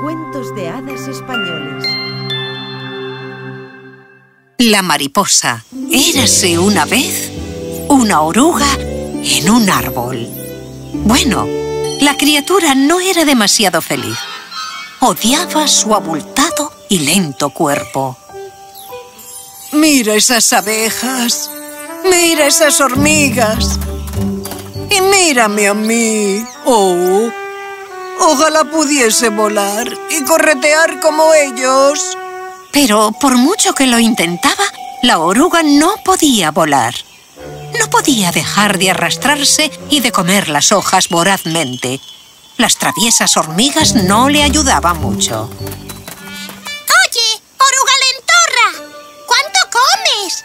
Cuentos de hadas españoles. La mariposa. Érase una vez una oruga en un árbol. Bueno, la criatura no era demasiado feliz. Odiaba su abultado y lento cuerpo. Mira esas abejas. Mira esas hormigas. Y mírame a mí. Oh, ojalá pudiese volar y corretear como ellos. Pero por mucho que lo intentaba, la oruga no podía volar. No podía dejar de arrastrarse y de comer las hojas vorazmente. Las traviesas hormigas no le ayudaban mucho. Oye, oruga lentorra, ¿cuánto comes?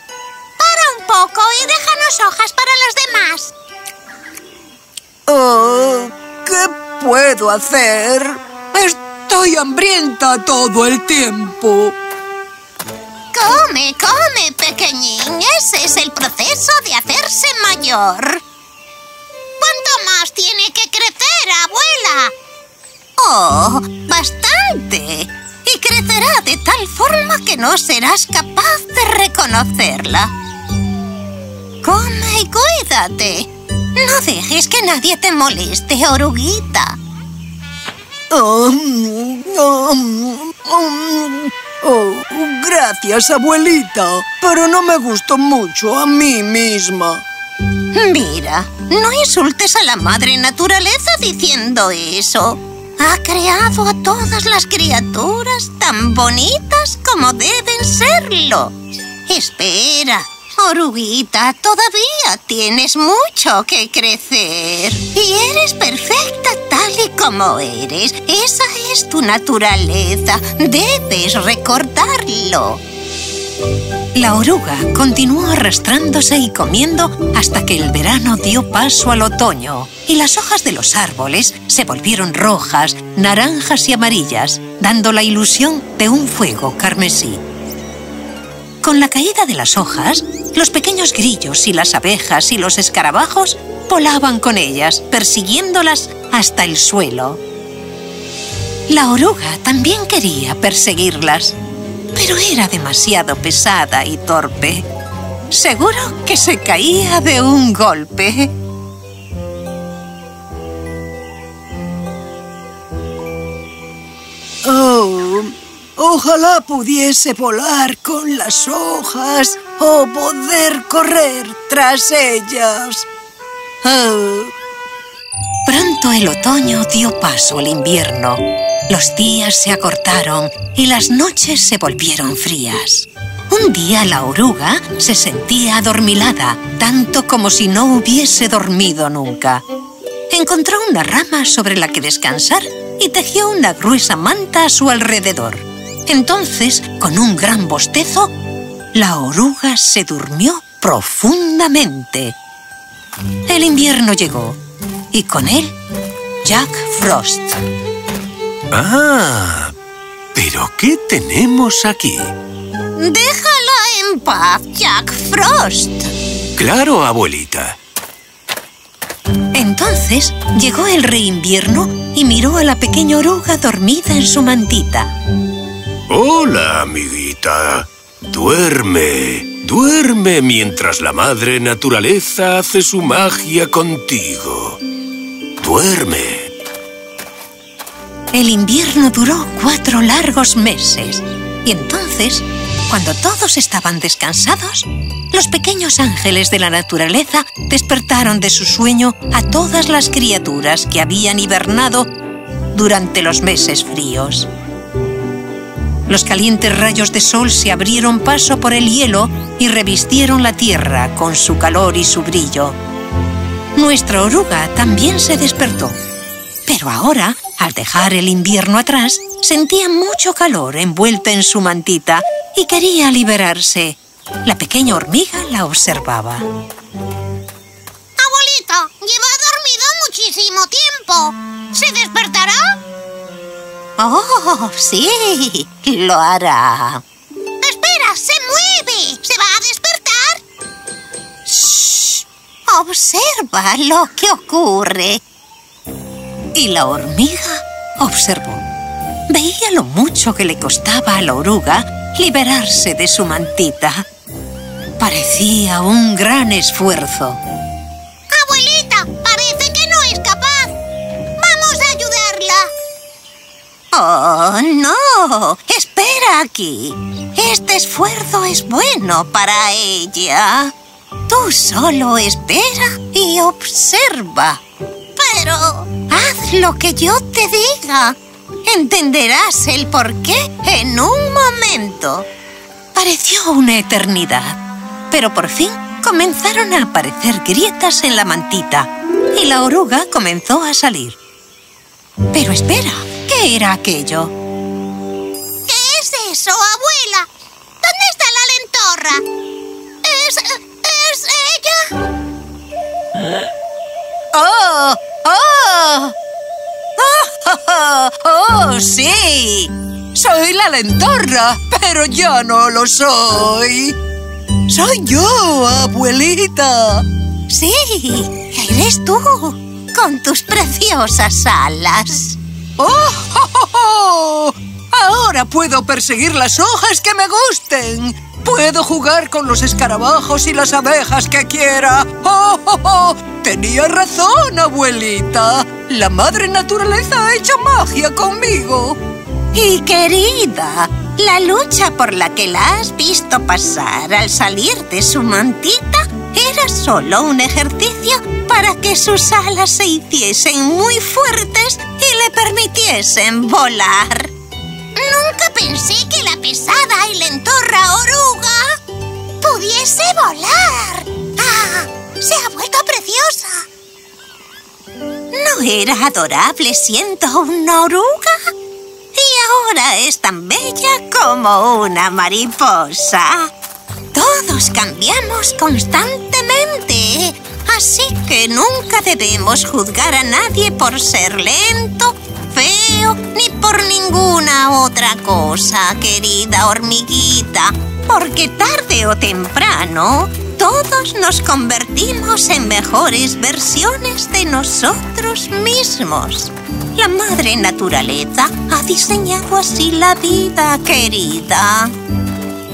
Para un poco y déjanos hojas para los demás. Oh, ¿qué puedo hacer? Estoy hambrienta todo el tiempo. Come, come, pequeñín. Ese es el proceso de hacerse mayor. ¿Cuánto más tiene que crecer, abuela? Oh, bastante. Y crecerá de tal forma que no serás capaz de reconocerla. Come y cuídate. No dejes que nadie te moleste, oruguita. Um, um. Oh, gracias, abuelita. Pero no me gustó mucho a mí misma. Mira, no insultes a la madre naturaleza diciendo eso. Ha creado a todas las criaturas tan bonitas como deben serlo. Espera, oruguita, todavía tienes mucho que crecer. Y eres perfecta tal y como eres. Esa es tu naturaleza. Debes recordarlo. La oruga continuó arrastrándose y comiendo hasta que el verano dio paso al otoño y las hojas de los árboles se volvieron rojas, naranjas y amarillas, dando la ilusión de un fuego carmesí. Con la caída de las hojas, los pequeños grillos y las abejas y los escarabajos volaban con ellas, persiguiéndolas hasta el suelo. La oruga también quería perseguirlas, pero era demasiado pesada y torpe. Seguro que se caía de un golpe. Ojalá pudiese volar con las hojas o poder correr tras ellas. Oh. Pronto el otoño dio paso al invierno. Los días se acortaron y las noches se volvieron frías. Un día la oruga se sentía adormilada, tanto como si no hubiese dormido nunca. Encontró una rama sobre la que descansar y tejió una gruesa manta a su alrededor. Entonces, con un gran bostezo, la oruga se durmió profundamente. El invierno llegó y con él Jack Frost. Ah, ¿pero qué tenemos aquí? Déjala en paz, Jack Frost. Claro, abuelita. Entonces llegó el rey invierno y miró a la pequeña oruga dormida en su mantita. Hola, amiguita. Duerme, duerme mientras la madre naturaleza hace su magia contigo. Duerme. El invierno duró cuatro largos meses y entonces, cuando todos estaban descansados, los pequeños ángeles de la naturaleza despertaron de su sueño a todas las criaturas que habían hibernado durante los meses fríos. Los calientes rayos de sol se abrieron paso por el hielo y revistieron la tierra con su calor y su brillo. Nuestra oruga también se despertó. Pero ahora, al dejar el invierno atrás, sentía mucho calor envuelta en su mantita y quería liberarse. La pequeña hormiga la observaba. Abuelita, lleva dormido muchísimo tiempo. ¿Se despertará? Oh, sí, lo hará. ¡Espera! ¡Se mueve! ¿Se va a despertar? Shh, observa lo que ocurre. Y la hormiga observó. Veía lo mucho que le costaba a la oruga liberarse de su mantita. Parecía un gran esfuerzo. Espera aquí. Este esfuerzo es bueno para ella. Tú solo espera y observa. Pero haz lo que yo te diga. Entenderás el porqué en un momento. Pareció una eternidad, pero por fin comenzaron a aparecer grietas en la mantita y la oruga comenzó a salir. Pero espera, ¿qué era aquello? ¿Es... es ella? ¡Oh! ¡Oh! ¡Oh! ¡Oh, sí! Soy la lentorra, pero ya no lo soy. Soy yo, abuelita. Sí, eres tú, con tus preciosas alas. ¡Oh, oh, oh, oh! Ahora puedo perseguir las hojas que me gusten. Puedo jugar con los escarabajos y las abejas que quiera. ¡Oh, oh, oh! Tenía razón, abuelita. La madre naturaleza ha hecho magia conmigo. Y querida, la lucha por la que la has visto pasar al salir de su mantita era solo un ejercicio para que sus alas se hiciesen muy fuertes y le permitiesen volar. Nunca pensé que la pesada y lentorra oruga pudiese volar. ¡Ah! ¡Se ha vuelto preciosa! ¿No era adorable siendo una oruga? Y ahora es tan bella como una mariposa. Todos cambiamos constantemente, así que nunca debemos juzgar a nadie por ser lento, feo, ni por ninguna otra cosa, querida hormiguita, porque tarde o temprano todos nos convertimos en mejores versiones de nosotros mismos. La madre naturaleza ha diseñado así la vida, querida.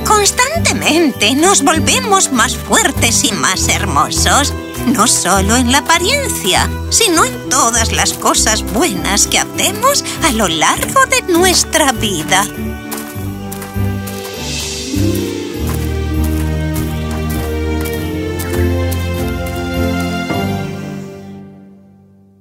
Constantemente nos volvemos más fuertes y más hermosos, no solo en la apariencia, sino en todas las cosas buenas que hacemos a lo largo de nuestra vida.